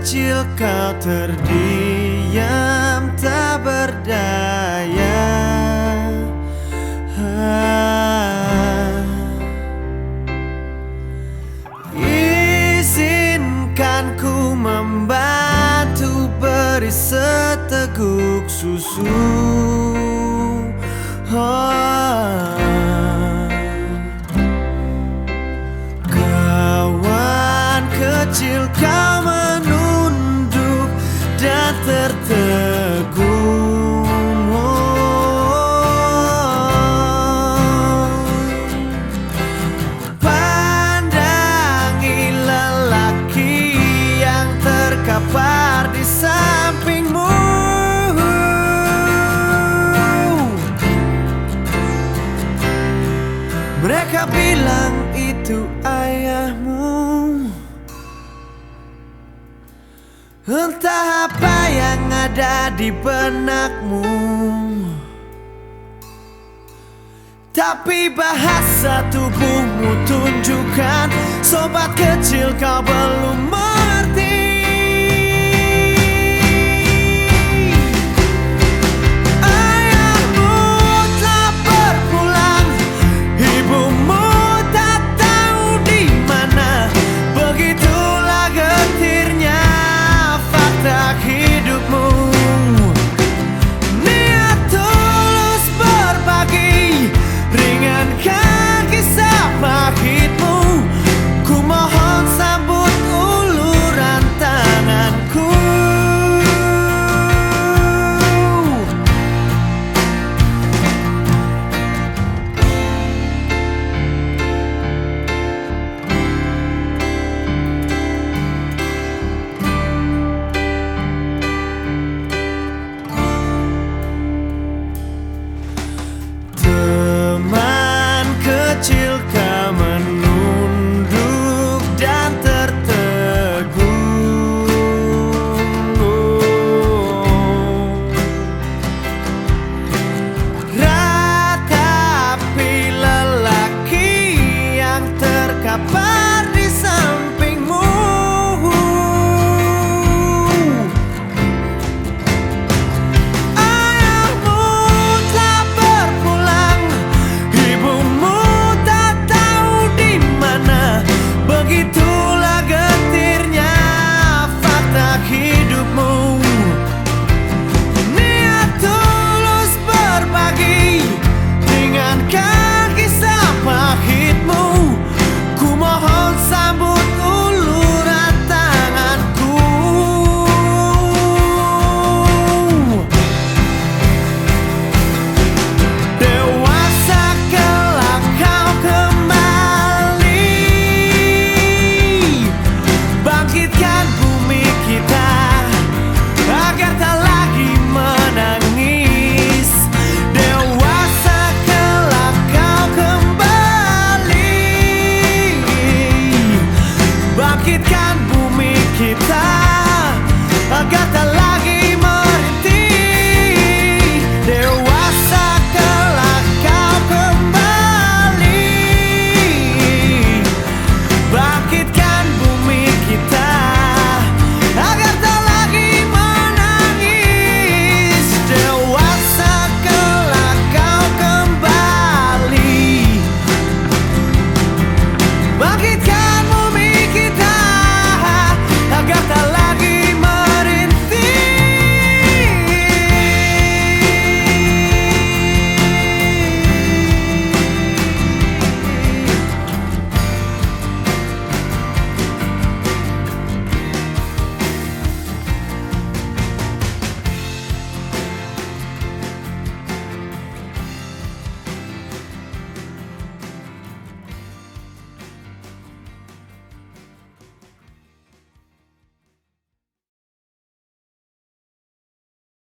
kecil kau terdiam tak berdaya ha. Izinkan ku membantu beri seteguk susu. Kawan kecil kau bilang itu ayahmu. Entah apa yang ada di benakmu. Tapi bahasa tubuhmu tunjukkan Sobat kecil kau belum mau